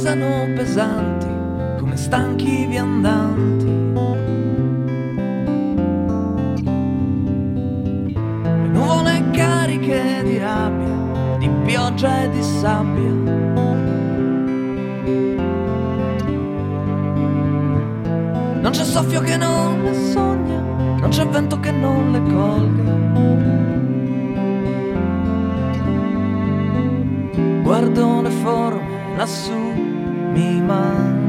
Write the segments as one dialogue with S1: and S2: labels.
S1: passano pesanti come stanchi viandanti. Le nuvole cariche di rabbia, di pioggia e di sabbia. Non c'è soffio che non le sogna, non c'è vento che non le colga. guardo le forme lassù, mi manchi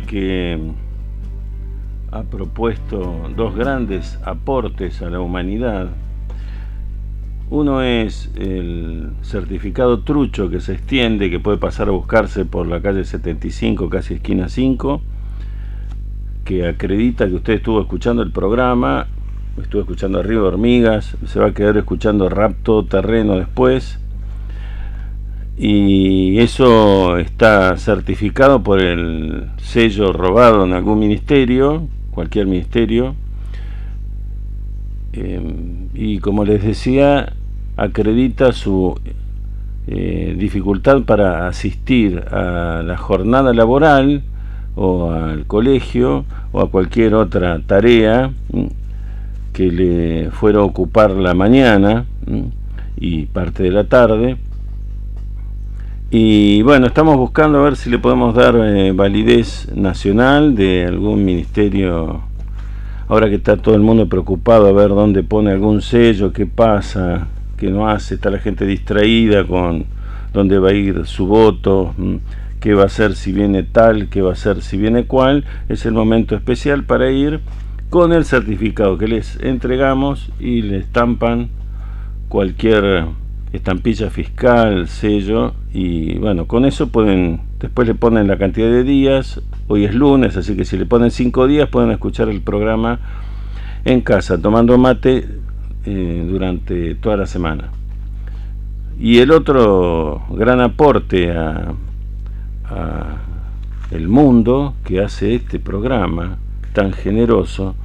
S2: que ha propuesto dos grandes aportes a la humanidad. Uno es el certificado trucho que se extiende, que puede pasar a buscarse por la calle 75, casi esquina 5, que acredita que usted estuvo escuchando el programa, estuvo escuchando Arriba Hormigas, se va a quedar escuchando Rapto Terreno después y eso está certificado por el sello robado en algún ministerio, cualquier ministerio, eh, y como les decía, acredita su eh, dificultad para asistir a la jornada laboral o al colegio o a cualquier otra tarea que le fuera a ocupar la mañana y parte de la tarde y bueno, estamos buscando a ver si le podemos dar eh, validez nacional de algún ministerio. Ahora que está todo el mundo preocupado a ver dónde pone algún sello, qué pasa, qué no hace, está la gente distraída con dónde va a ir su voto, mm, qué va a hacer si viene tal, qué va a hacer si viene cual. Es el momento especial para ir con el certificado que les entregamos y le estampan cualquier estampilla fiscal, sello, y bueno, con eso pueden, después le ponen la cantidad de días, hoy es lunes, así que si le ponen cinco días pueden escuchar el programa en casa, tomando mate eh, durante toda la semana. Y el otro gran aporte a, el mundo que hace este programa tan generoso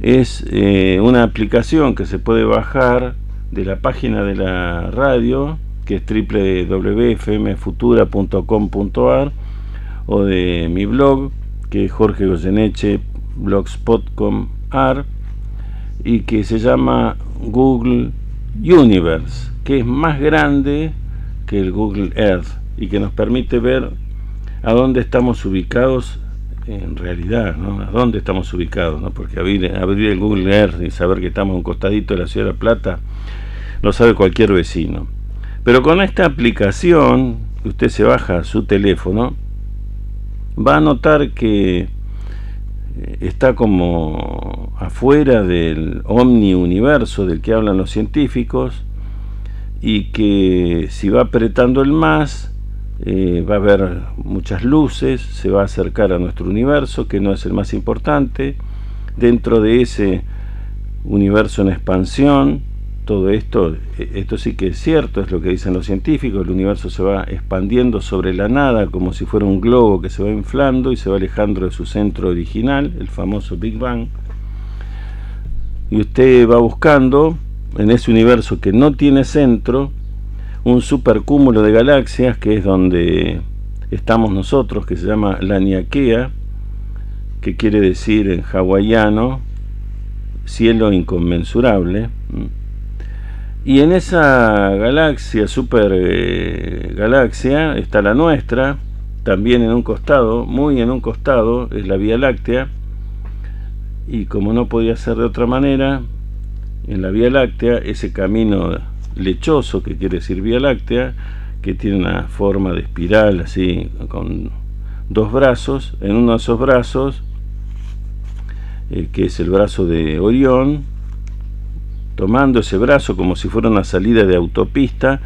S2: es eh, una aplicación que se puede bajar de la página de la radio que es www.fmfutura.com.ar o de mi blog que es Jorge Goyeneche blogspot.com.ar y que se llama Google Universe que es más grande que el Google Earth y que nos permite ver a dónde estamos ubicados en realidad, ¿no? A dónde estamos ubicados, ¿no? Porque abrir, el Google Earth y saber que estamos en un costadito de la ciudad de La Plata, lo sabe cualquier vecino. Pero con esta aplicación, usted se baja su teléfono, va a notar que eh, está como afuera del omni universo del que hablan los científicos y que si va apretando el más eh, va a haber muchas luces, se va a acercar a nuestro universo que no es el más importante, dentro de ese universo en expansión, todo esto, eh, esto sí que es cierto, es lo que dicen los científicos, el universo se va expandiendo sobre la nada como si fuera un globo que se va inflando y se va alejando de su centro original, el famoso Big Bang. Y usted va buscando en ese universo que no tiene centro, un supercúmulo de galaxias que es donde estamos nosotros, que se llama la Niaquea, que quiere decir en hawaiano cielo inconmensurable. Y en esa galaxia, super eh, galaxia, está la nuestra, también en un costado, muy en un costado, es la Vía Láctea. Y como no podía ser de otra manera, en la Vía Láctea, ese camino lechoso que quiere decir Vía Láctea, que tiene una forma de espiral así, con dos brazos, en uno de esos brazos, eh, que es el brazo de Orión, tomando ese brazo como si fuera una salida de autopista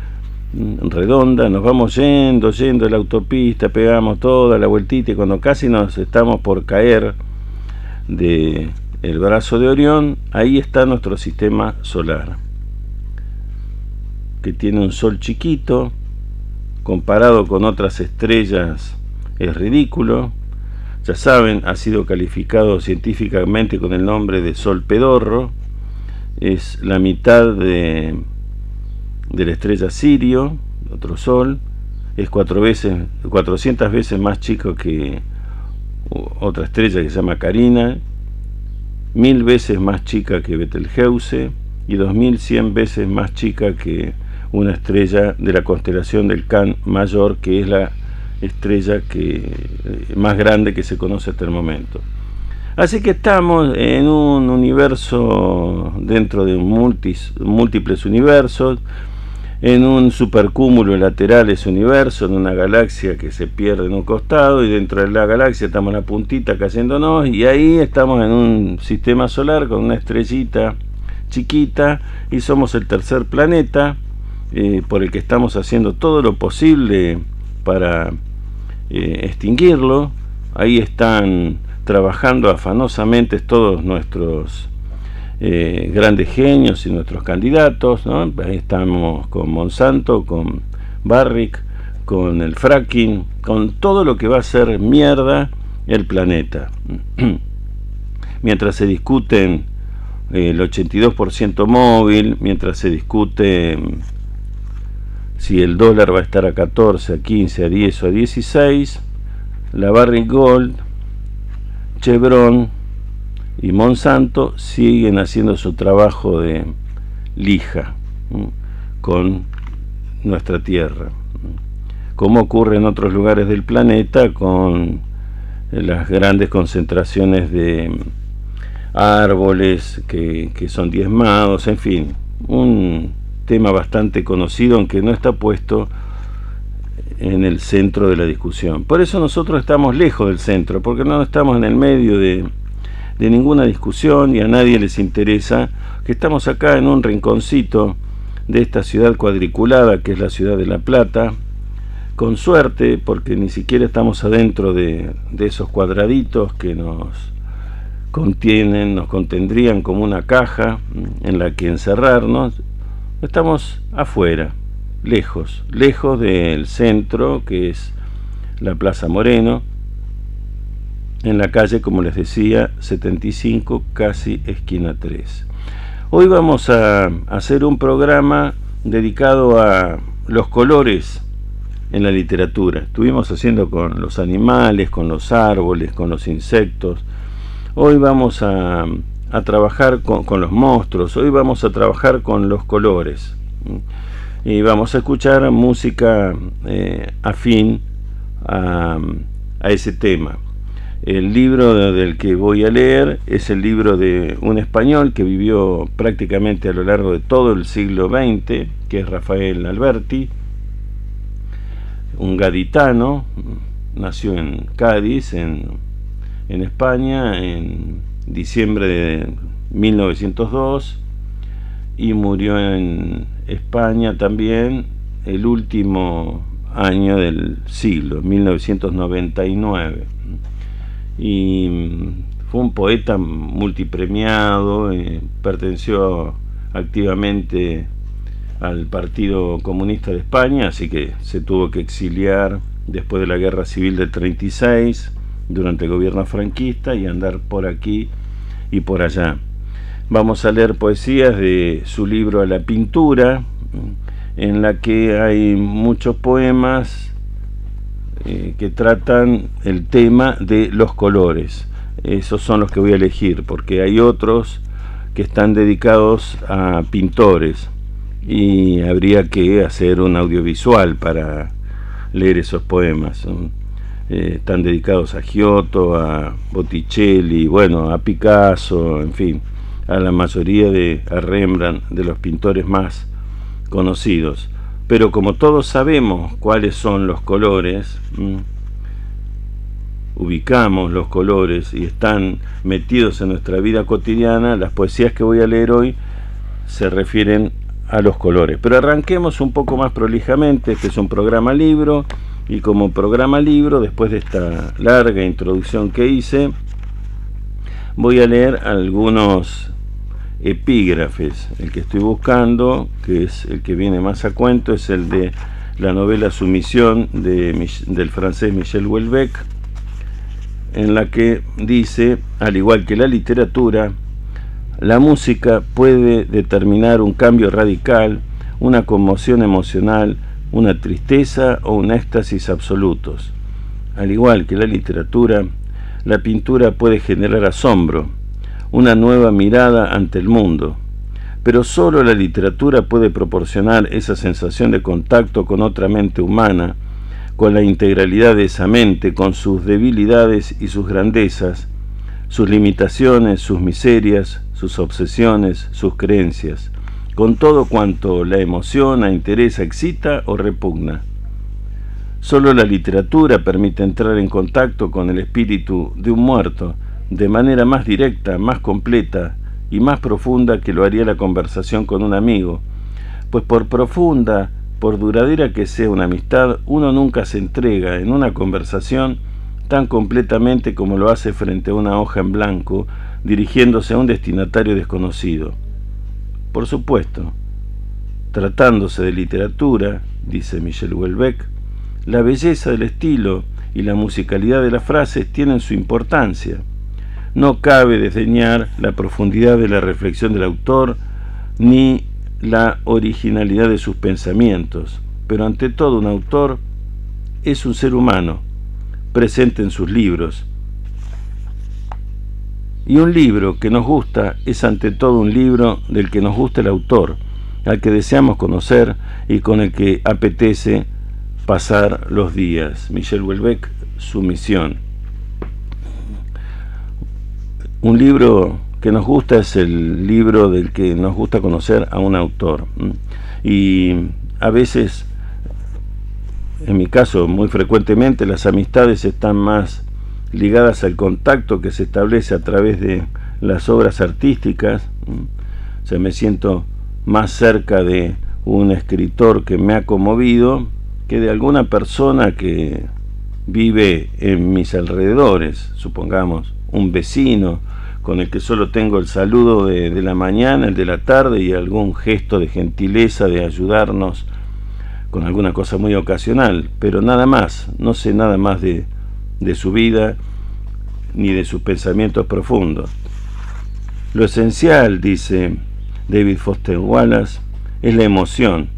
S2: mm, redonda, nos vamos yendo, yendo de la autopista, pegamos toda la vueltita y cuando casi nos estamos por caer de el brazo de Orión, ahí está nuestro sistema solar, que tiene un sol chiquito, comparado con otras estrellas es ridículo. Ya saben, ha sido calificado científicamente con el nombre de Sol Pedorro. Es la mitad de, de la estrella Sirio, otro sol. Es cuatro veces, 400 veces más chico que otra estrella que se llama Carina mil veces más chica que Betelgeuse y dos mil cien veces más chica que una estrella de la constelación del Can Mayor, que es la estrella que, eh, más grande que se conoce hasta el momento. Así que estamos en un universo dentro de multis, múltiples universos, en un supercúmulo lateral ese universo, en una galaxia que se pierde en un costado y dentro de la galaxia estamos en la puntita cayéndonos y ahí estamos en un sistema solar con una estrellita chiquita y somos el tercer planeta eh, por el que estamos haciendo todo lo posible para eh, extinguirlo. Ahí están trabajando afanosamente todos nuestros eh, grandes genios y nuestros candidatos. ¿no? Ahí estamos con Monsanto, con Barrick, con el fracking, con todo lo que va a ser mierda el planeta. mientras se discuten eh, el 82% móvil, mientras se discute si el dólar va a estar a 14, a 15, a 10 o a 16, la Barrick Gold, Chevron, y Monsanto siguen haciendo su trabajo de lija con nuestra tierra, como ocurre en otros lugares del planeta con las grandes concentraciones de árboles que, que son diezmados, en fin, un tema bastante conocido aunque no está puesto en el centro de la discusión. Por eso nosotros estamos lejos del centro, porque no estamos en el medio de, de ninguna discusión y a nadie les interesa que estamos acá en un rinconcito de esta ciudad cuadriculada que es la ciudad de La Plata, con suerte, porque ni siquiera estamos adentro de, de esos cuadraditos que nos contienen, nos contendrían como una caja en la que encerrarnos, estamos afuera, lejos, lejos del centro que es la Plaza Moreno, en la calle, como les decía, 75, casi esquina 3. Hoy vamos a hacer un programa dedicado a los colores en la literatura. Estuvimos haciendo con los animales, con los árboles, con los insectos. Hoy vamos a, trabajar con, los monstruos. Hoy vamos a trabajar con los colores. Y vamos a escuchar música eh, afín a ese tema. El libro del que voy a leer es el libro de un español que vivió prácticamente a lo largo de todo el siglo XX, que es Rafael Alberti, un gaditano, nació en Cádiz, en, en España, en diciembre de 1902 y murió en España también el último año del siglo, 1999 y mm, fue un poeta multipremiado, eh, perteneció activamente al Partido Comunista de España, así que se tuvo que exiliar después de la Guerra Civil del 36, durante el gobierno franquista, y andar por aquí y por allá. Vamos a leer poesías de su libro A la pintura, en la que hay muchos poemas eh, que tratan el tema de los colores. Esos son los que voy a elegir, porque hay otros que están dedicados a pintores y habría que hacer un audiovisual para leer esos poemas. Eh, están dedicados a Giotto, a Botticelli, bueno, a Picasso, en fin, a la mayoría de Rembrandt, de los pintores más conocidos. Pero como todos sabemos cuáles son los colores, ubicamos los colores y están metidos en nuestra vida cotidiana, las poesías que voy a leer hoy se refieren a los colores. Pero arranquemos un poco más prolijamente, este es un programa libro y como programa libro, después de esta larga introducción que hice, voy a leer algunos epígrafes. El que estoy buscando, que es el que viene más a cuento, es el de la novela Sumisión de, del francés Michel Houellebecq, en la que dice, al igual que la literatura, la música puede determinar un cambio radical, una conmoción emocional, una tristeza o un éxtasis absolutos. Al igual que la literatura, la pintura puede generar asombro, una nueva mirada ante el mundo. Pero solo la literatura puede proporcionar esa sensación de contacto con otra mente humana, con la integralidad de esa mente, con sus debilidades y sus grandezas, sus limitaciones, sus miserias, sus obsesiones, sus creencias, con todo cuanto la emociona, interesa, excita o repugna. Solo la literatura permite entrar en contacto con el espíritu de un muerto, de manera más directa, más completa y más profunda que lo haría la conversación con un amigo, pues por profunda, por duradera que sea una amistad, uno nunca se entrega en una conversación tan completamente como lo hace frente a una hoja en blanco, dirigiéndose a un destinatario desconocido. Por supuesto, tratándose de literatura, dice Michel Houellebecq, la belleza del estilo y la musicalidad de las frases tienen su importancia no cabe desdeñar la profundidad de la reflexión del autor ni la originalidad de sus pensamientos, pero ante todo un autor es un ser humano, presente en sus libros. Y un libro que nos gusta es ante todo un libro del que nos gusta el autor, al que deseamos conocer y con el que apetece pasar los días. Michel Houellebecq, Su misión. Un libro que nos gusta es el libro del que nos gusta conocer a un autor. Y a veces, en mi caso, muy frecuentemente, las amistades están más ligadas al contacto que se establece a través de las obras artísticas. O sea, me siento más cerca de un escritor que me ha conmovido que de alguna persona que vive en mis alrededores, supongamos un vecino con el que solo tengo el saludo de, la mañana, el de la tarde y algún gesto de gentileza de ayudarnos con alguna cosa muy ocasional, pero nada más, no sé nada más de, de su vida ni de sus pensamientos profundos. Lo esencial, dice David Foster Wallace, es la emoción.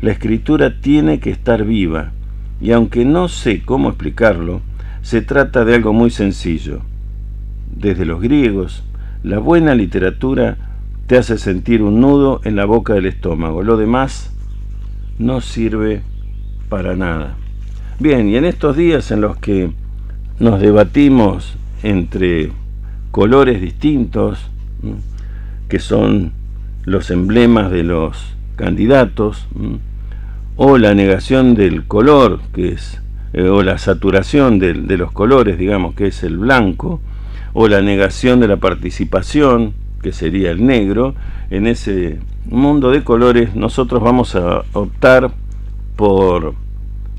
S2: La escritura tiene que estar viva, y aunque no sé cómo explicarlo, se trata de algo muy sencillo. Desde los griegos, la buena literatura te hace sentir un nudo en la boca del estómago. Lo demás no sirve para nada. Bien, y en estos días en los que nos debatimos entre colores distintos, que son los emblemas de los candidatos, o la negación del color, que es, eh, o la saturación de, de los colores, digamos, que es el blanco, o la negación de la participación, que sería el negro, en ese mundo de colores nosotros vamos a optar por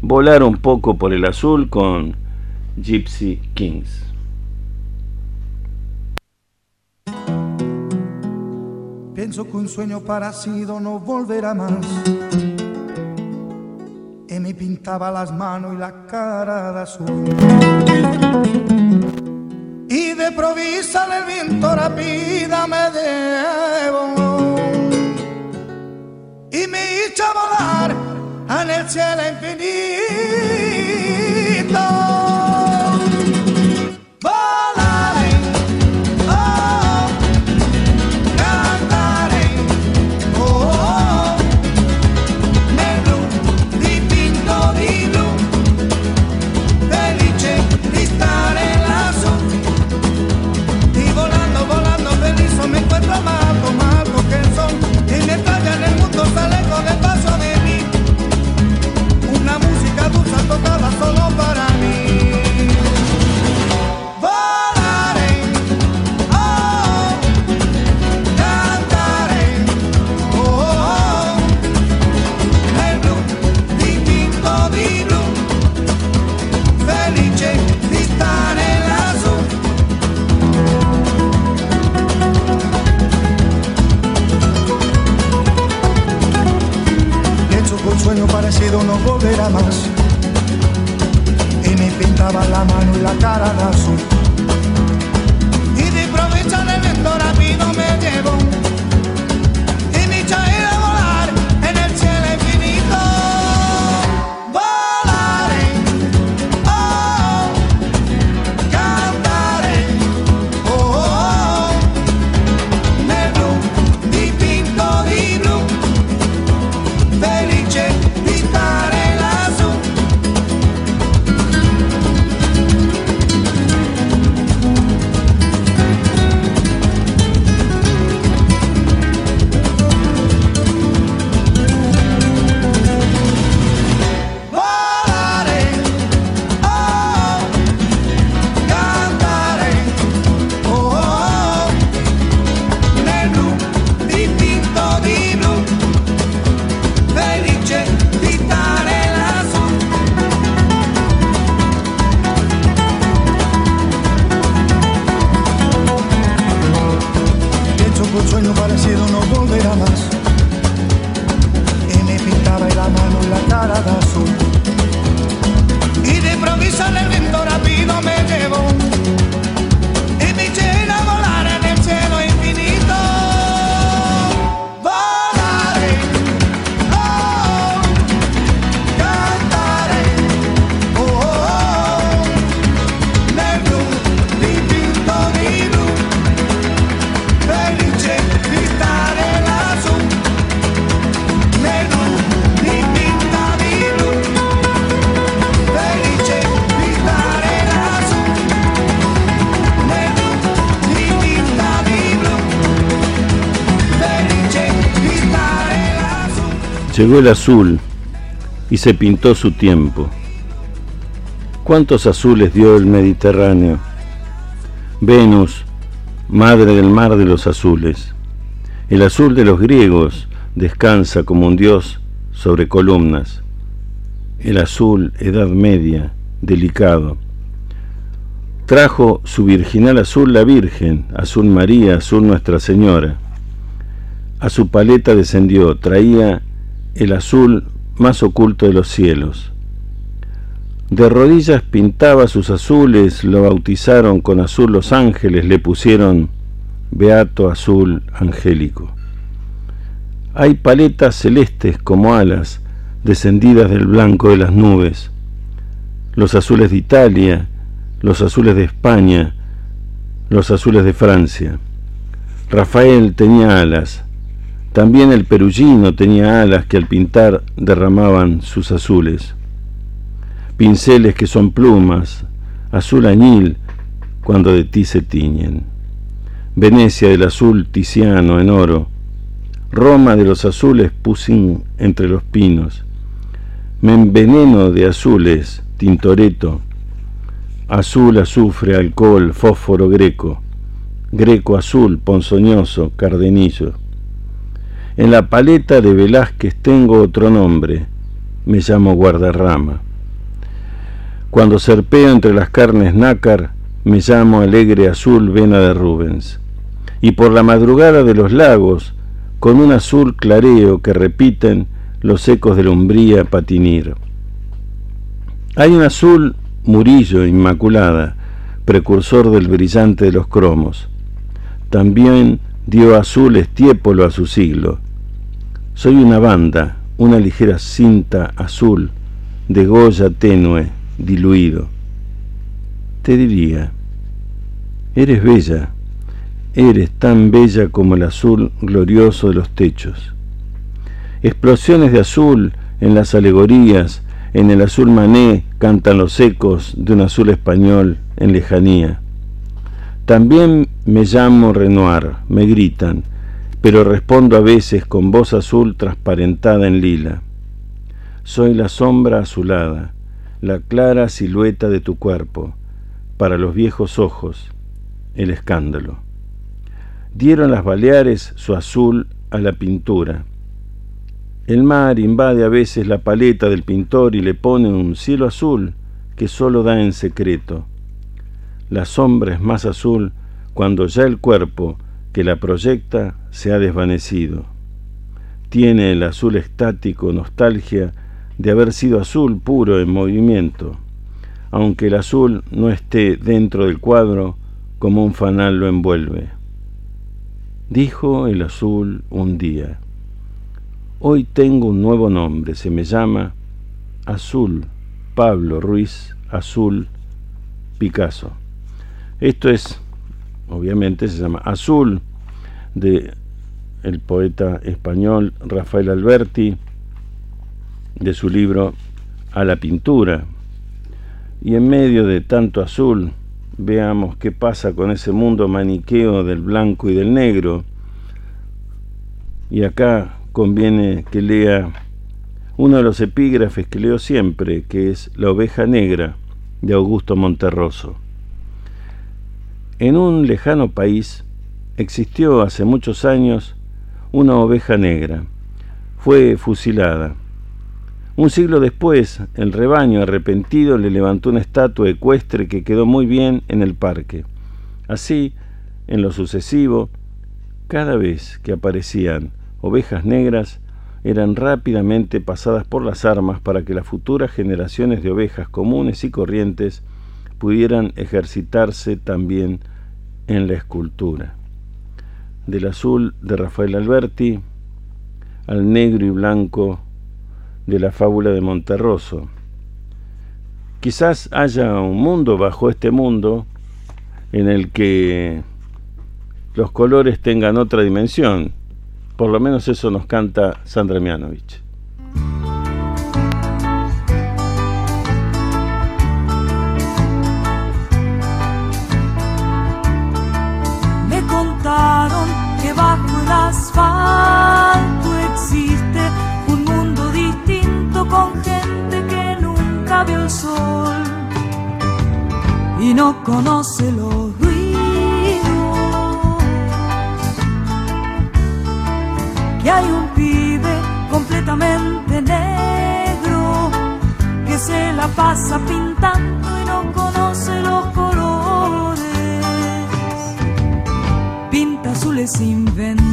S2: volar un poco por el azul con Gypsy Kings.
S3: Pienso que un sueño parecido no volverá más. Y me pintaba las manos y la cara de azul. Y de provisa el viento rápida me debo. Y me hizo volar en el cielo infinito.
S2: Llegó el azul y se pintó su tiempo. ¿Cuántos azules dio el Mediterráneo? Venus, madre del mar de los azules. El azul de los griegos, descansa como un dios sobre columnas. El azul, edad media, delicado. Trajo su virginal azul la Virgen, azul María, azul Nuestra Señora. A su paleta descendió, traía el azul más oculto de los cielos. De rodillas pintaba sus azules, lo bautizaron con azul los ángeles, le pusieron beato azul angélico. Hay paletas celestes como alas, descendidas del blanco de las nubes, los azules de Italia, los azules de España, los azules de Francia. Rafael tenía alas, también el perugino tenía alas que al pintar derramaban sus azules. Pinceles que son plumas, azul añil cuando de ti se tiñen. Venecia del azul ticiano en oro, Roma de los azules pusín entre los pinos, me enveneno de azules, Tintoreto, azul, azufre, alcohol, fósforo greco, greco azul, ponzoñoso, cardenillo. En la paleta de Velázquez tengo otro nombre, me llamo guardarrama. Cuando serpeo entre las carnes nácar, me llamo alegre azul vena de Rubens. Y por la madrugada de los lagos, con un azul clareo que repiten los ecos de la umbría patinir. Hay un azul murillo, inmaculada, precursor del brillante de los cromos. También dio azul estiépolo a su siglo. Soy una banda, una ligera cinta azul, de goya tenue, diluido. Te diría, eres bella, eres tan bella como el azul glorioso de los techos. Explosiones de azul en las alegorías, en el azul mané cantan los ecos de un azul español en lejanía. También me llamo Renoir, me gritan, pero respondo a veces con voz azul transparentada en lila. Soy la sombra azulada, la clara silueta de tu cuerpo, para los viejos ojos, el escándalo. Dieron las Baleares su azul a la pintura. El mar invade a veces la paleta del pintor y le pone un cielo azul que solo da en secreto la sombra es más azul cuando ya el cuerpo que la proyecta se ha desvanecido. Tiene el azul estático nostalgia de haber sido azul puro en movimiento, aunque el azul no esté dentro del cuadro como un fanal lo envuelve. Dijo el azul un día, hoy tengo un nuevo nombre, se me llama Azul Pablo Ruiz Azul Picasso. Esto es, obviamente, se llama Azul, de el poeta español Rafael Alberti, de su libro A la pintura. Y en medio de tanto azul, veamos qué pasa con ese mundo maniqueo del blanco y del negro. Y acá conviene que lea uno de los epígrafes que leo siempre, que es La oveja negra, de Augusto Monterroso. En un lejano país existió hace muchos años una oveja negra. Fue fusilada. Un siglo después, el rebaño arrepentido le levantó una estatua ecuestre que quedó muy bien en el parque. Así, en lo sucesivo, cada vez que aparecían ovejas negras, eran rápidamente pasadas por las armas para que las futuras generaciones de ovejas comunes y corrientes pudieran ejercitarse también en la escultura. Del azul de Rafael Alberti al negro y blanco de la fábula de Monterroso. Quizás haya un mundo bajo este mundo en el que los colores tengan otra dimensión. Por lo menos eso nos canta Sandra Mianovich.
S4: Vio el sol y no conoce los ruidos. Que hay un pibe completamente negro, que se la pasa pintando y no conoce los colores. Pinta azules inventados.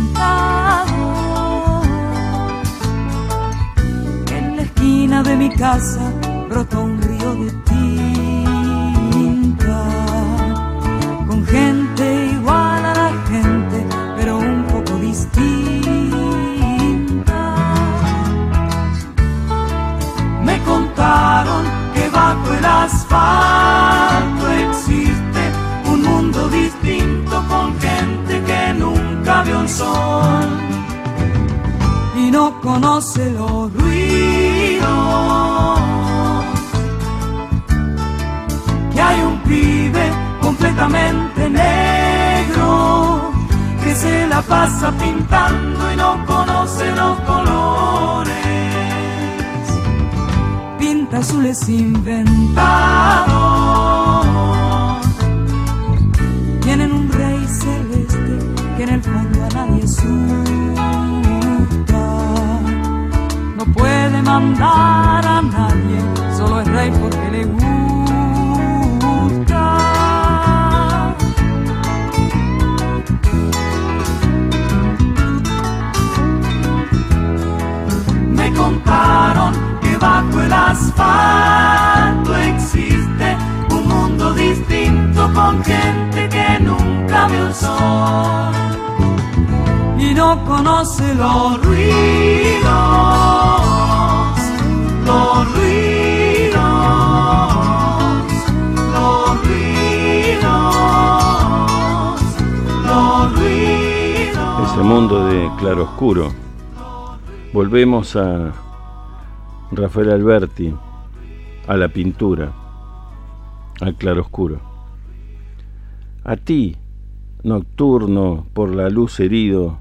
S4: En la esquina de mi casa brotó un río de tinta, con gente igual a la gente, pero un poco distinta. Me contaron que bajo el asfalto existe un mundo distinto con gente que nunca vio el sol y no conoce los ruidos. Completamente negro que se la pasa pintando y no conoce los colores. Pinta azules inventados. Tienen un rey celeste que en el fondo a nadie asusta. No puede mandar asfalto existe un mundo distinto con gente que nunca vio el sol y no conoce los ruidos, los ruidos, los ruidos, los ruidos.
S2: Ese mundo de claroscuro. Volvemos a Rafael Alberti, a la pintura, al claroscuro. A ti, nocturno por la luz herido,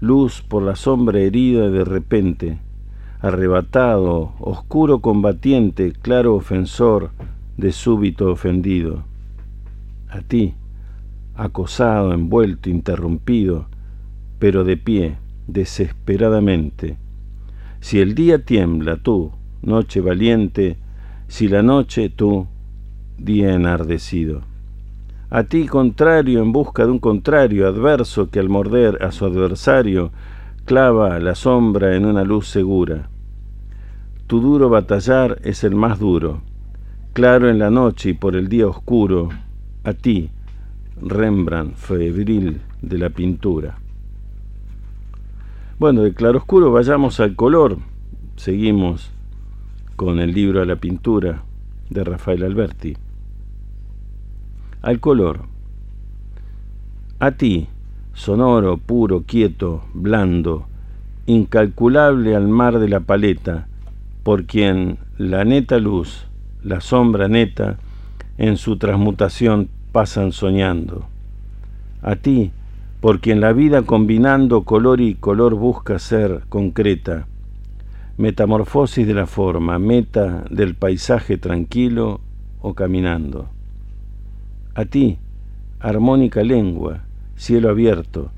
S2: luz por la sombra herida de repente, arrebatado, oscuro combatiente, claro ofensor, de súbito ofendido. A ti, acosado, envuelto, interrumpido, pero de pie, desesperadamente. Si el día tiembla, tú, noche valiente, si la noche, tú, día enardecido. A ti contrario en busca de un contrario adverso que al morder a su adversario clava la sombra en una luz segura. Tu duro batallar es el más duro, claro en la noche y por el día oscuro, a ti, Rembrandt febril de la pintura. Bueno, de claroscuro vayamos al color. Seguimos con el libro a la pintura de Rafael Alberti. Al color. A ti, sonoro, puro, quieto, blando, incalculable al mar de la paleta, por quien la neta luz, la sombra neta, en su transmutación pasan soñando. A ti, por quien la vida combinando color y color busca ser concreta, metamorfosis de la forma, meta del paisaje tranquilo o caminando. A ti, armónica lengua, cielo abierto,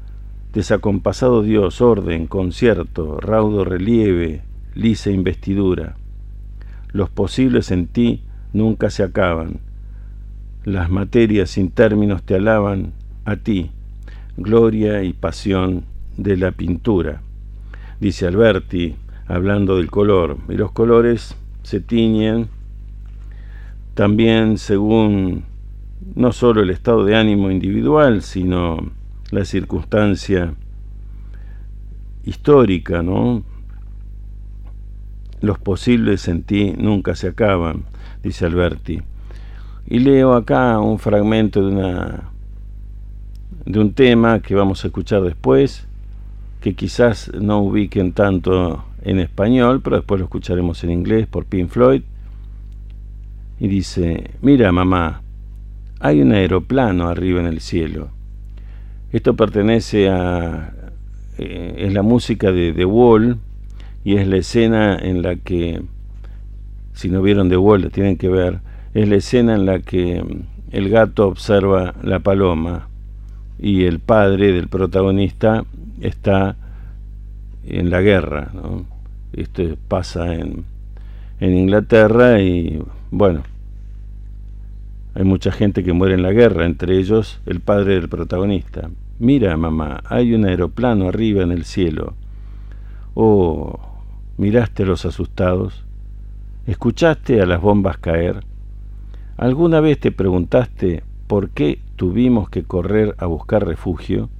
S2: desacompasado Dios, orden, concierto, raudo relieve, lisa investidura. Los posibles en ti nunca se acaban. Las materias sin términos te alaban a ti, gloria y pasión de la pintura. Dice Alberti, hablando del color, y los colores se tiñen también según no solo el estado de ánimo individual, sino la circunstancia histórica, ¿no? Los posibles en ti nunca se acaban, dice Alberti. Y leo acá un fragmento de una de un tema que vamos a escuchar después, que quizás no ubiquen tanto en español, pero después lo escucharemos en inglés por Pink Floyd. Y dice, mira mamá, hay un aeroplano arriba en el cielo. Esto pertenece a... Eh, es la música de The Wall y es la escena en la que, si no vieron The Wall, tienen que ver, es la escena en la que el gato observa la paloma y el padre del protagonista está en la guerra, Esto pasa en, en Inglaterra y bueno, hay mucha gente que muere en la guerra, entre ellos el padre del protagonista. Mira, mamá, hay un aeroplano arriba en el cielo. Oh, miraste a los asustados. ¿Escuchaste a las bombas caer? ¿Alguna vez te preguntaste por qué tuvimos que correr a buscar refugio?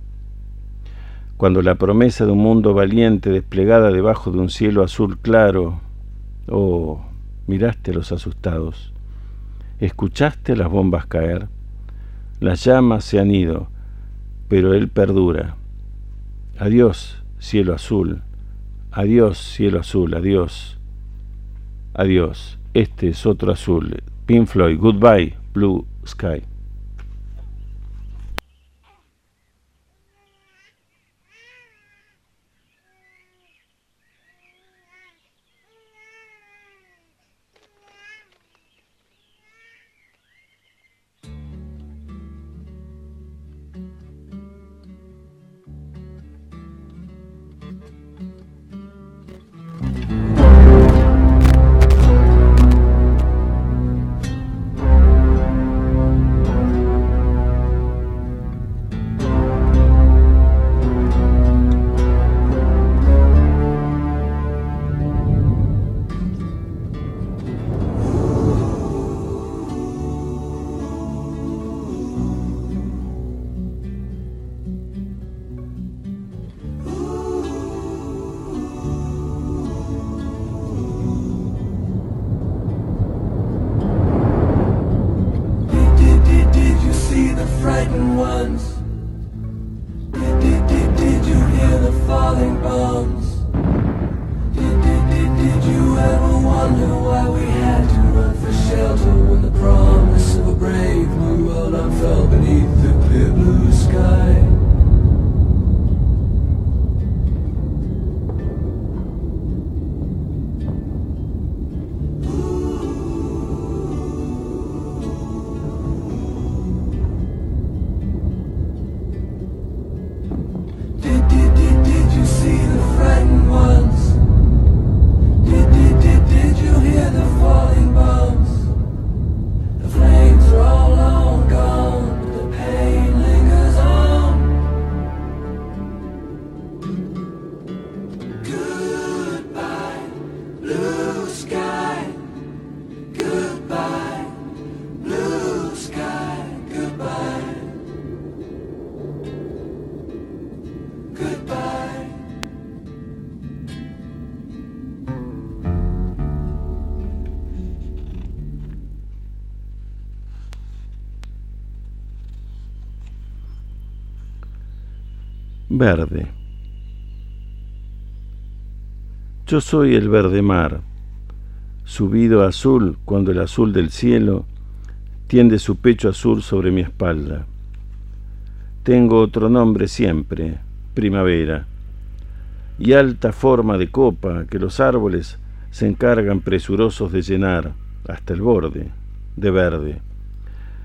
S2: Cuando la promesa de un mundo valiente desplegada debajo de un cielo azul claro, oh, miraste a los asustados. ¿Escuchaste las bombas caer? Las llamas se han ido, pero Él perdura. Adiós, cielo azul. Adiós, cielo azul. Adiós. Adiós. Este es otro azul. Pink Floyd. Goodbye, Blue Sky. Verde. Yo soy el verde mar, subido azul cuando el azul del cielo tiende su pecho azul sobre mi espalda. Tengo otro nombre siempre, primavera, y alta forma de copa que los árboles se encargan presurosos de llenar hasta el borde de verde.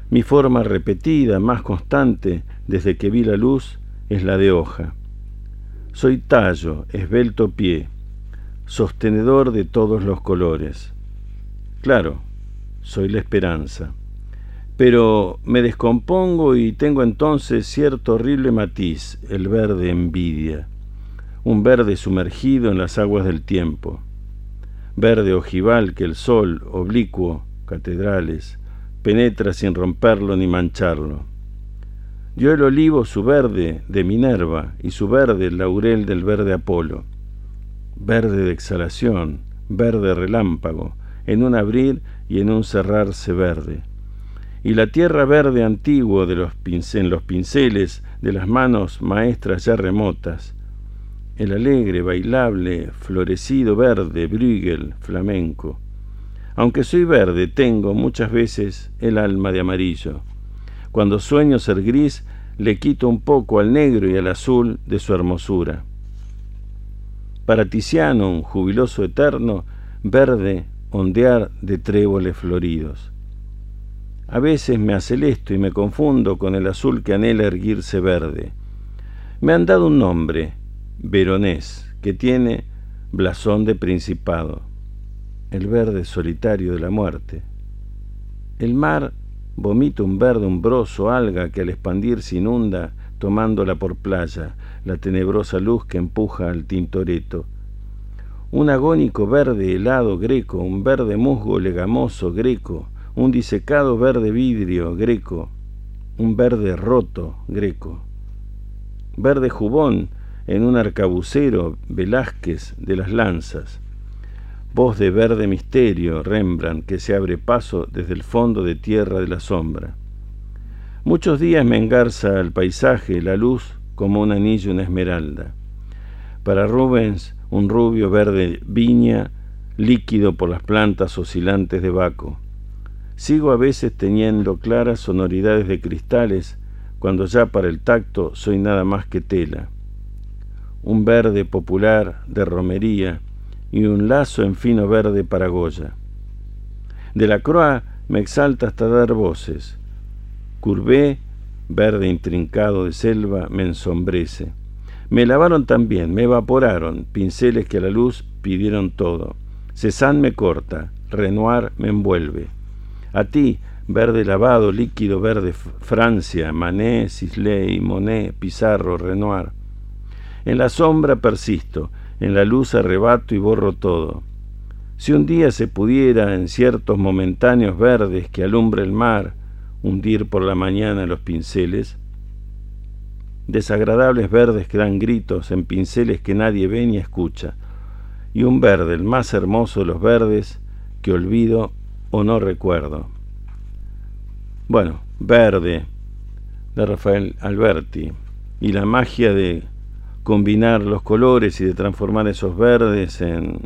S2: Mi forma repetida, más constante desde que vi la luz, es la de hoja. Soy tallo, esbelto pie, sostenedor de todos los colores. Claro, soy la esperanza. Pero me descompongo y tengo entonces cierto horrible matiz, el verde envidia, un verde sumergido en las aguas del tiempo, verde ojival que el sol, oblicuo, catedrales, penetra sin romperlo ni mancharlo Dio el olivo su verde de Minerva y su verde el laurel del verde Apolo. Verde de exhalación, verde relámpago, en un abrir y en un cerrarse verde. Y la tierra verde antiguo de los en los pinceles de las manos maestras ya remotas. El alegre, bailable, florecido verde, Bruegel, flamenco. Aunque soy verde, tengo muchas veces el alma de amarillo cuando sueño ser gris, le quito un poco al negro y al azul de su hermosura. Para Tiziano, un jubiloso eterno, verde, ondear de tréboles floridos. A veces me acelesto y me confundo con el azul que anhela erguirse verde. Me han dado un nombre, Veronés, que tiene blasón de principado, el verde solitario de la muerte. El mar vomita un verde umbroso, alga que al expandirse inunda, tomándola por playa, la tenebrosa luz que empuja al tintoreto. Un agónico verde helado greco, un verde musgo legamoso greco, un disecado verde vidrio greco, un verde roto greco. Verde jubón en un arcabucero Velázquez de las lanzas. Voz de verde misterio Rembrandt que se abre paso desde el fondo de tierra de la sombra. Muchos días me engarza al paisaje la luz como un anillo en esmeralda. Para Rubens, un rubio verde viña, líquido por las plantas oscilantes de Baco. Sigo a veces teniendo claras sonoridades de cristales, cuando ya para el tacto soy nada más que tela. Un verde popular de romería y un lazo en fino verde para Goya. De la croa me exalta hasta dar voces. Curvé, verde intrincado de selva, me ensombrece. Me lavaron también, me evaporaron, pinceles que a la luz pidieron todo. Cézanne me corta, Renoir me envuelve. A ti, verde lavado, líquido verde Francia, Manet, Sisley, Monet, Pizarro, Renoir. En la sombra persisto, en la luz arrebato y borro todo. Si un día se pudiera, en ciertos momentáneos verdes que alumbra el mar, hundir por la mañana los pinceles, desagradables verdes que dan gritos en pinceles que nadie ve ni escucha, y un verde, el más hermoso de los verdes, que olvido o no recuerdo. Bueno, verde, de Rafael Alberti, y la magia de combinar los colores y de transformar esos verdes en,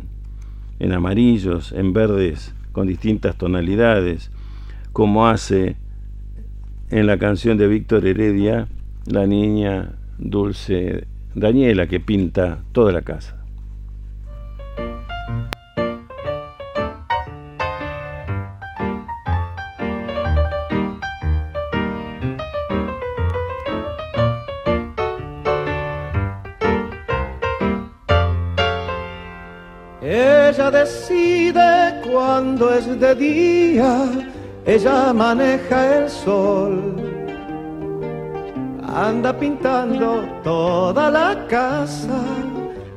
S2: en amarillos, en verdes con distintas tonalidades, como hace en la canción de Víctor Heredia, la niña dulce Daniela que pinta toda la casa.
S5: Cuando es de día, ella maneja el sol anda pintando toda la casa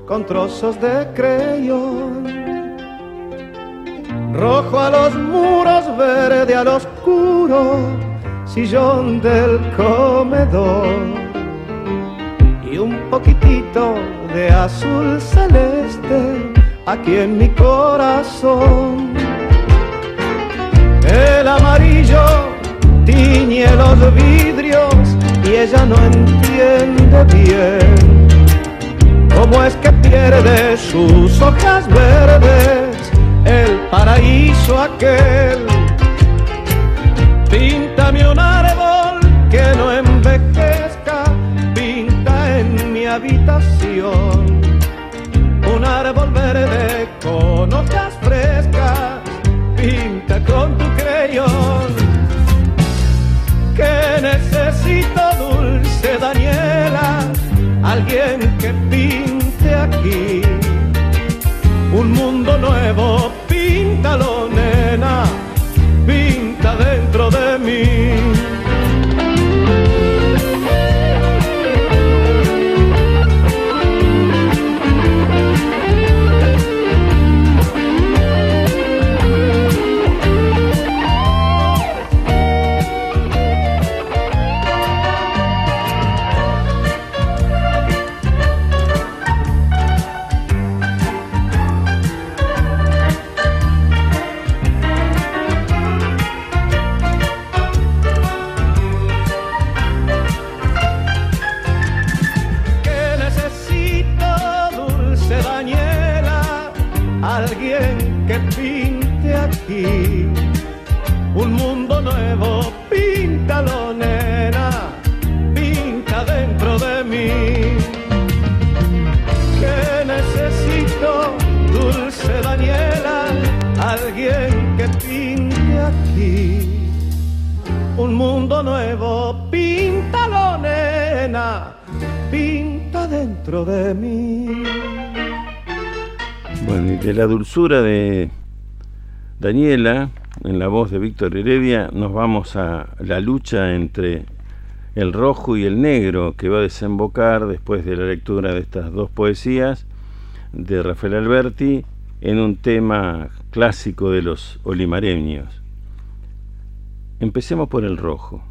S5: con trozos de creyón. Rojo a los muros, verde al oscuro, sillón del comedor. Y un poquitito de azul celeste aquí en mi corazón. El amarillo tiñe los vidrios y ella no entiende bien cómo es que pierde sus hojas verdes el paraíso aquel. Píntame un árbol que no envejezca, pinta en mi habitación un árbol verde con hojas frescas, pinta con tu que pinte aquí un mundo nuevo,
S2: dulzura de Daniela, en la voz de Víctor Heredia, nos vamos a la lucha entre el rojo y el negro que va a desembocar después de la lectura de estas dos poesías de Rafael Alberti en un tema clásico de los olimareños. Empecemos por el rojo.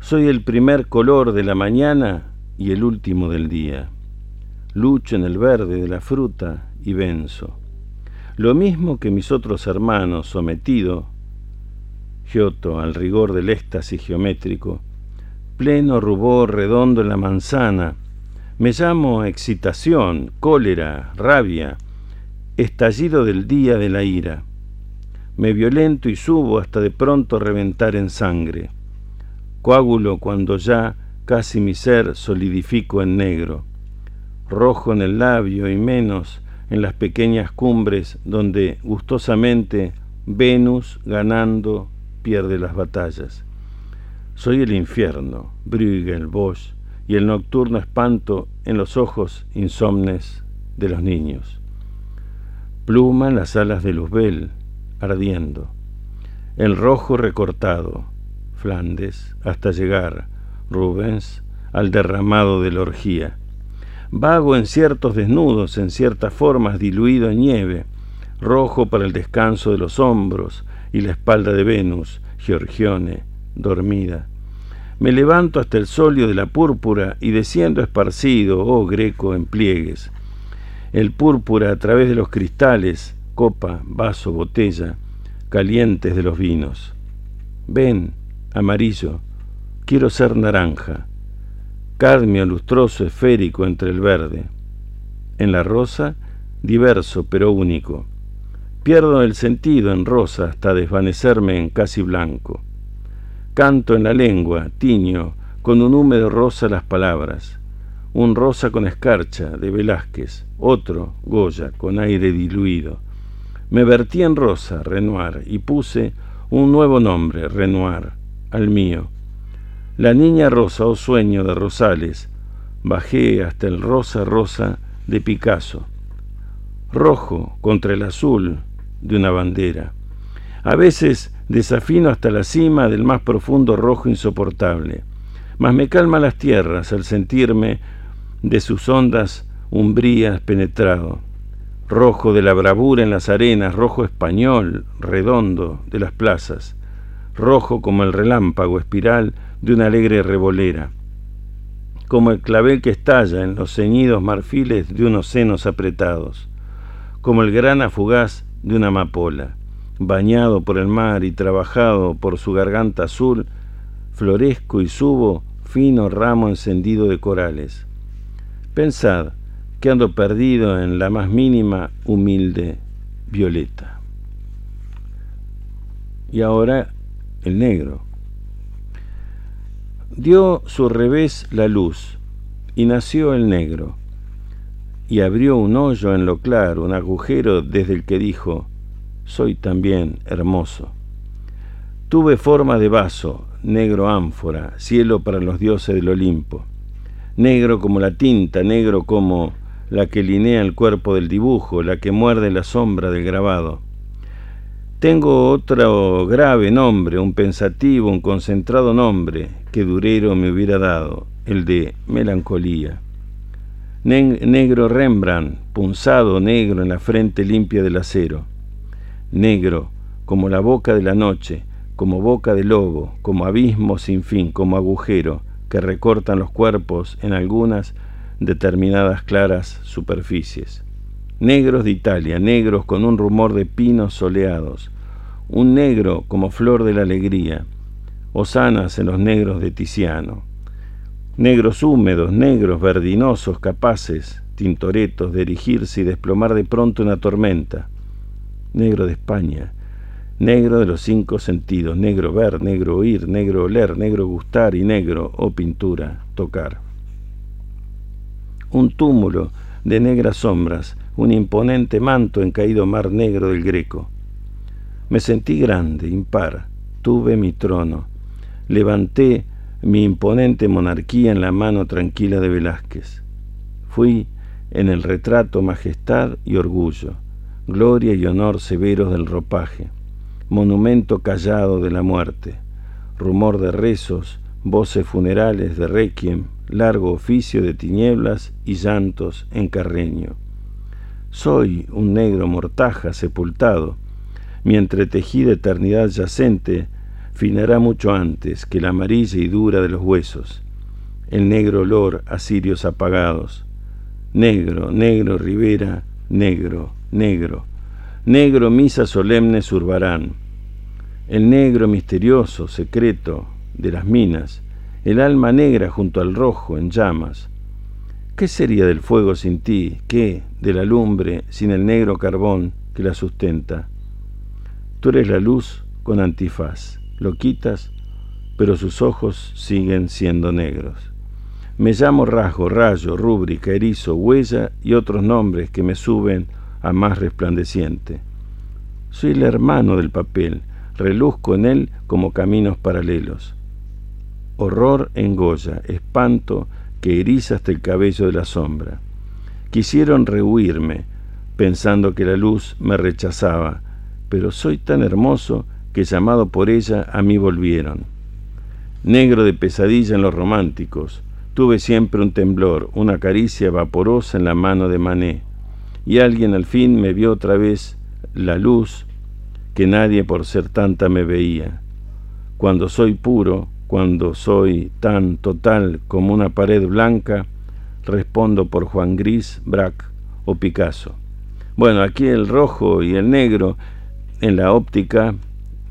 S2: Soy el primer color de la mañana y el último del día lucho en el verde de la fruta y venzo. Lo mismo que mis otros hermanos, sometido, Giotto, al rigor del éxtasis geométrico, pleno rubor redondo en la manzana, me llamo excitación, cólera, rabia, estallido del día de la ira. Me violento y subo hasta de pronto reventar en sangre. Coágulo cuando ya casi mi ser solidifico en negro rojo en el labio y menos en las pequeñas cumbres donde gustosamente Venus ganando pierde las batallas. Soy el infierno, Bruegel, Bosch y el nocturno espanto en los ojos insomnes de los niños. Pluma en las alas de Luzbel, ardiendo. El rojo recortado, Flandes, hasta llegar, Rubens, al derramado de la orgía vago en ciertos desnudos, en ciertas formas diluido en nieve, rojo para el descanso de los hombros y la espalda de Venus, Georgione, dormida. Me levanto hasta el solio de la púrpura y desciendo esparcido, oh greco, en pliegues. El púrpura a través de los cristales, copa, vaso, botella, calientes de los vinos. Ven, amarillo, quiero ser naranja cadmio lustroso esférico entre el verde. En la rosa, diverso pero único. Pierdo el sentido en rosa hasta desvanecerme en casi blanco. Canto en la lengua, tiño, con un húmedo rosa las palabras. Un rosa con escarcha, de Velázquez, otro, Goya, con aire diluido. Me vertí en rosa, Renoir, y puse un nuevo nombre, Renoir, al mío la niña rosa o oh sueño de Rosales, bajé hasta el rosa rosa de Picasso, rojo contra el azul de una bandera. A veces desafino hasta la cima del más profundo rojo insoportable, mas me calma las tierras al sentirme de sus ondas umbrías penetrado. Rojo de la bravura en las arenas, rojo español, redondo de las plazas, rojo como el relámpago espiral de una alegre revolera, como el clavel que estalla en los ceñidos marfiles de unos senos apretados, como el grana fugaz de una amapola, bañado por el mar y trabajado por su garganta azul, florezco y subo fino ramo encendido de corales. Pensad que ando perdido en la más mínima humilde violeta. Y ahora el negro. Dio su revés la luz, y nació el negro, y abrió un hoyo en lo claro, un agujero desde el que dijo, soy también hermoso. Tuve forma de vaso, negro ánfora, cielo para los dioses del Olimpo, negro como la tinta, negro como la que linea el cuerpo del dibujo, la que muerde la sombra del grabado tengo otro grave nombre, un pensativo, un concentrado nombre que Durero me hubiera dado, el de melancolía. negro Rembrandt, punzado negro en la frente limpia del acero. Negro, como la boca de la noche, como boca de lobo, como abismo sin fin, como agujero que recortan los cuerpos en algunas determinadas claras superficies negros de Italia, negros con un rumor de pinos soleados, un negro como flor de la alegría, osanas en los negros de Tiziano, negros húmedos, negros verdinosos, capaces, tintoretos, de erigirse y desplomar de pronto una tormenta, negro de España, negro de los cinco sentidos, negro ver, negro oír, negro oler, negro gustar y negro, o oh pintura, tocar. Un túmulo de negras sombras, un imponente manto en caído mar negro del Greco. Me sentí grande, impar, tuve mi trono, levanté mi imponente monarquía en la mano tranquila de Velázquez. Fui en el retrato majestad y orgullo, gloria y honor severos del ropaje, monumento callado de la muerte, rumor de rezos, voces funerales de requiem, largo oficio de tinieblas y llantos en carreño. Soy un negro mortaja sepultado, mi entretejida eternidad yacente finará mucho antes que la amarilla y dura de los huesos, el negro olor a cirios apagados. Negro, negro, Rivera, negro, negro, negro misas solemnes urbarán. El negro misterioso, secreto de las minas, el alma negra junto al rojo en llamas. ¿Qué sería del fuego sin ti? ¿Qué de la lumbre sin el negro carbón que la sustenta? Tú eres la luz con antifaz. Lo quitas, pero sus ojos siguen siendo negros. Me llamo rasgo, rayo, rúbrica, erizo, huella y otros nombres que me suben a más resplandeciente. Soy el hermano del papel, reluzco en él como caminos paralelos. Horror en Goya, espanto que eriza hasta el cabello de la sombra. Quisieron rehuirme, pensando que la luz me rechazaba, pero soy tan hermoso que llamado por ella a mí volvieron. Negro de pesadilla en los románticos, tuve siempre un temblor, una caricia vaporosa en la mano de Mané, y alguien al fin me vio otra vez la luz que nadie por ser tanta me veía. Cuando soy puro, cuando soy tan total como una pared blanca, respondo por Juan Gris, Braque o Picasso. Bueno, aquí el rojo y el negro en la óptica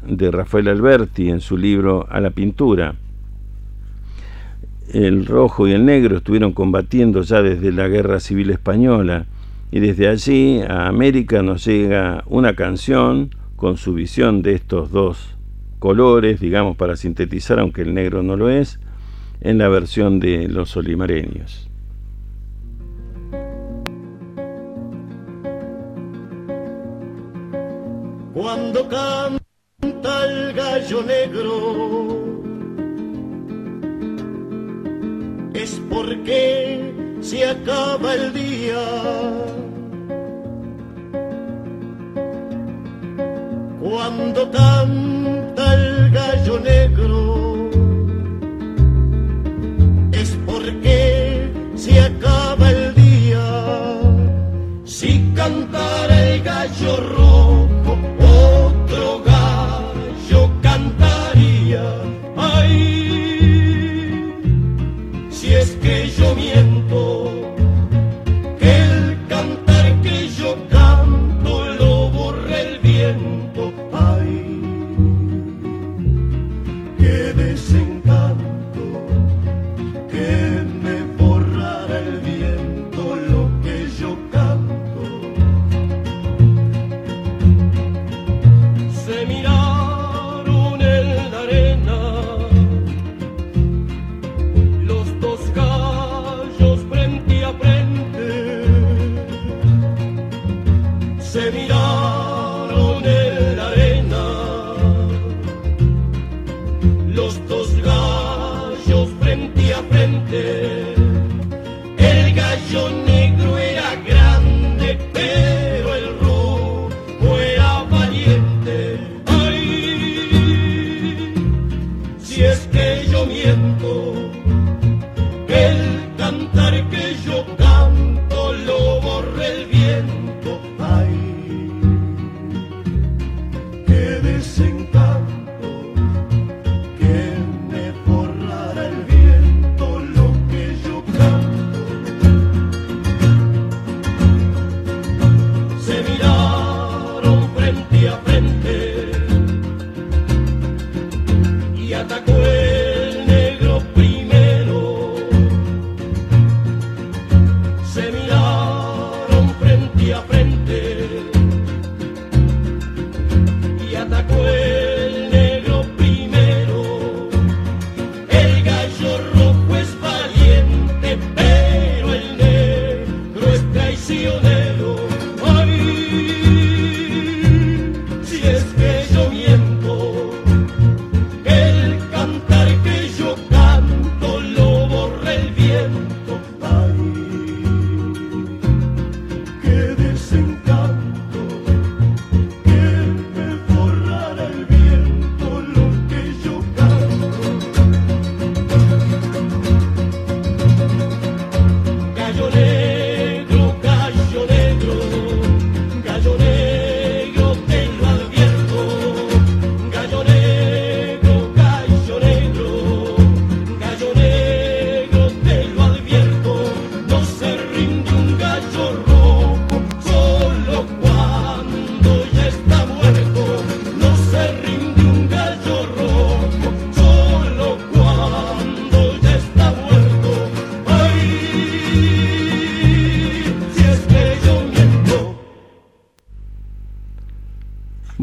S2: de Rafael Alberti en su libro A la pintura. El rojo y el negro estuvieron combatiendo ya desde la Guerra Civil Española y desde allí a América nos llega una canción con su visión de estos dos colores, digamos para sintetizar, aunque el negro no lo es, en la versión de los olimareños.
S6: cuando canta el gallo negro es porque se acaba el día. Cuando canta gallo negro es porque se acaba el día. Si cantara el gallo rojo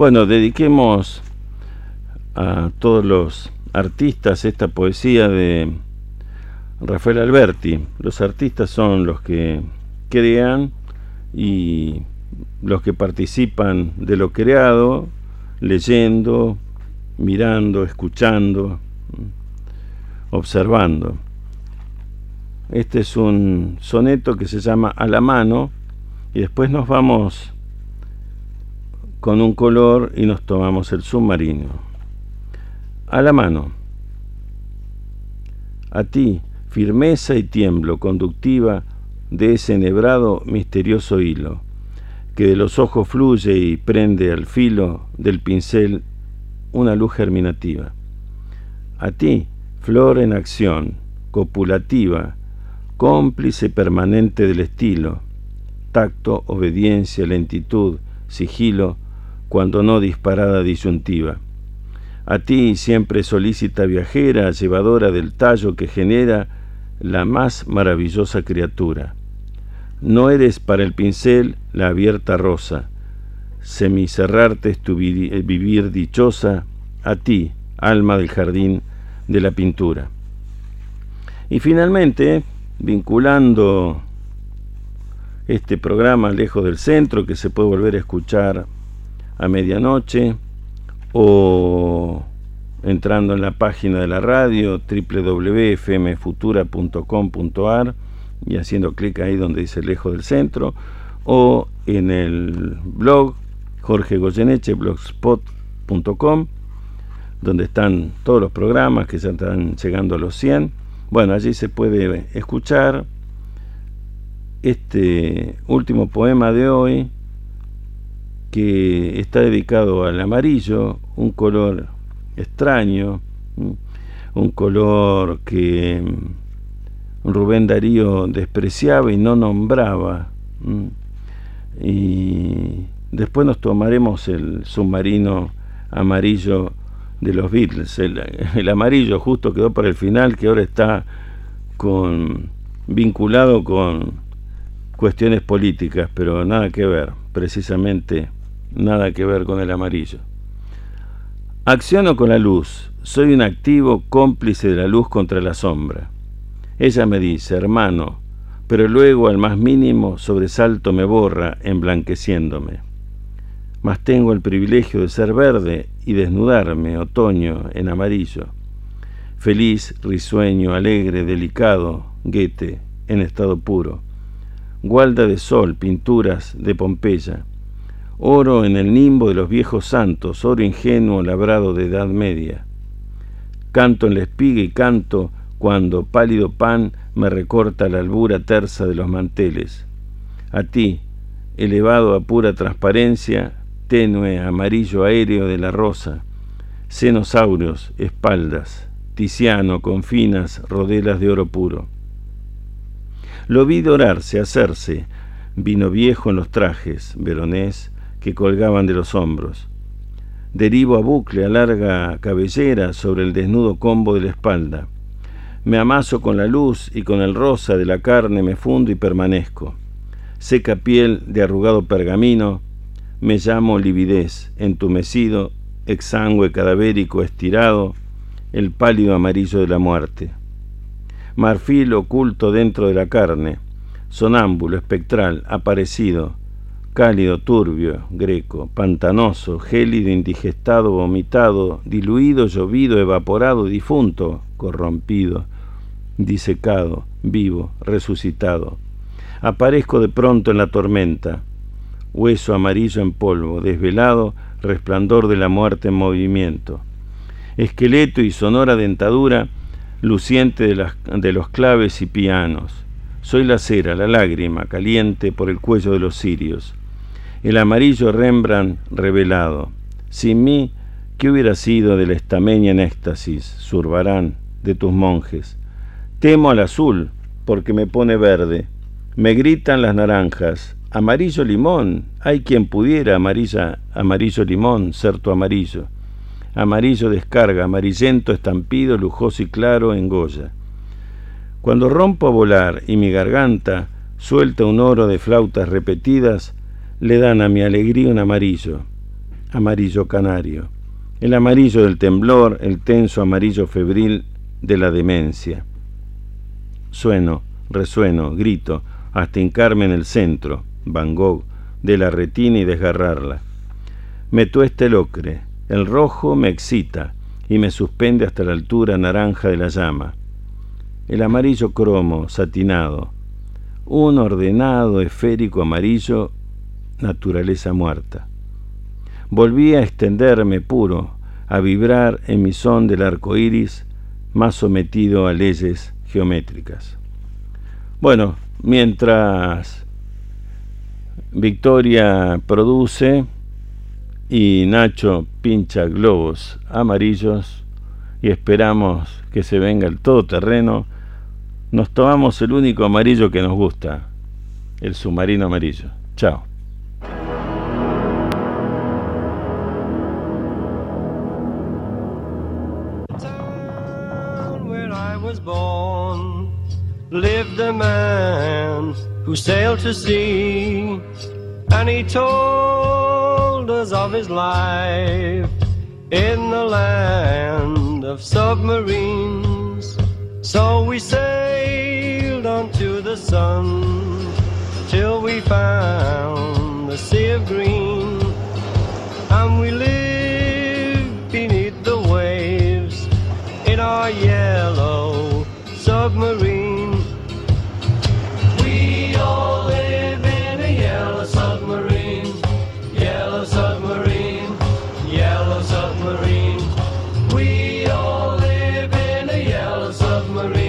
S2: Bueno, dediquemos a todos los artistas esta poesía de Rafael Alberti. Los artistas son los que crean y los que participan de lo creado, leyendo, mirando, escuchando, observando. Este es un soneto que se llama A la mano y después nos vamos con un color y nos tomamos el submarino. A la mano. A ti, firmeza y tiemblo conductiva de ese enhebrado misterioso hilo, que de los ojos fluye y prende al filo del pincel una luz germinativa. A ti, flor en acción, copulativa, cómplice permanente del estilo, tacto, obediencia, lentitud, sigilo, cuando no disparada disyuntiva. A ti, siempre solícita viajera, llevadora del tallo que genera la más maravillosa criatura. No eres para el pincel la abierta rosa, semicerrarte es tu vivir dichosa, a ti, alma del jardín de la pintura. Y finalmente, vinculando este programa lejos del centro, que se puede volver a escuchar a medianoche o entrando en la página de la radio www.fmfutura.com.ar y haciendo clic ahí donde dice lejos del centro o en el blog Jorge Goyeneche blogspot.com donde están todos los programas que ya están llegando a los 100 bueno allí se puede escuchar este último poema de hoy que está dedicado al amarillo, un color extraño, un color que mm, Rubén Darío despreciaba y no nombraba. Y después nos tomaremos el submarino amarillo de los Beatles. El, amarillo justo quedó para el final, que ahora está con, vinculado con cuestiones políticas, pero nada que ver, precisamente nada que ver con el amarillo. Acciono con la luz, soy un activo cómplice de la luz contra la sombra. Ella me dice, hermano, pero luego al más mínimo sobresalto me borra, emblanqueciéndome. Mas tengo el privilegio de ser verde y desnudarme, otoño, en amarillo. Feliz, risueño, alegre, delicado, guete, en estado puro. Gualda de sol, pinturas de Pompeya oro en el nimbo de los viejos santos, oro ingenuo labrado de edad media. Canto en la espiga y canto cuando pálido pan me recorta la albura tersa de los manteles. A ti, elevado a pura transparencia, tenue amarillo aéreo de la rosa, senosaurios, espaldas, Tiziano con finas rodelas de oro puro. Lo vi dorarse, hacerse, vino viejo en los trajes, veronés, que colgaban de los hombros. Derivo a bucle a larga cabellera sobre el desnudo combo de la espalda. Me amaso con la luz y con el rosa de la carne me fundo y permanezco. Seca piel de arrugado pergamino, me llamo lividez, entumecido, exangüe cadavérico estirado, el pálido amarillo de la muerte. Marfil oculto dentro de la carne, sonámbulo, espectral, aparecido, cálido, turbio, greco, pantanoso, gélido, indigestado, vomitado, diluido, llovido, evaporado, difunto, corrompido, disecado, vivo, resucitado. Aparezco de pronto en la tormenta, hueso amarillo en polvo, desvelado, resplandor de la muerte en movimiento. Esqueleto y sonora dentadura, luciente de, de los claves y pianos. Soy la cera, la lágrima, caliente por el cuello de los cirios el amarillo Rembrandt revelado. Sin mí, ¿qué hubiera sido de la estameña en éxtasis, Zurbarán, de tus monjes? Temo al azul, porque me pone verde. Me gritan las naranjas. Amarillo limón, hay quien pudiera, amarilla, amarillo limón, ser tu amarillo. Amarillo descarga, amarillento estampido, lujoso y claro en Goya. Cuando rompo a volar y mi garganta suelta un oro de flautas repetidas, le dan a mi alegría un amarillo. amarillo canario, el amarillo del temblor, el tenso amarillo febril de la demencia. Sueno, resueno, grito, hasta hincarme en el centro, Van Gogh, de la retina y desgarrarla. Me tueste el ocre, el rojo me excita y me suspende hasta la altura naranja de la llama. El amarillo cromo, satinado, un ordenado esférico amarillo, naturaleza muerta. Volví a extenderme puro, a vibrar en mi son del arco iris, más sometido a leyes geométricas. Bueno, mientras Victoria produce y Nacho pincha globos amarillos y esperamos que se venga el todoterreno, nos tomamos el único amarillo que nos gusta, el submarino amarillo. Chao.
S7: Lived a man who sailed to sea, and he told us of his life in the land of submarines. So we sailed onto the sun till we found the sea of green, and we lived beneath the waves in our yellow submarine. We all live in a yellow submarine, yellow submarine, yellow submarine. We all live in a yellow submarine,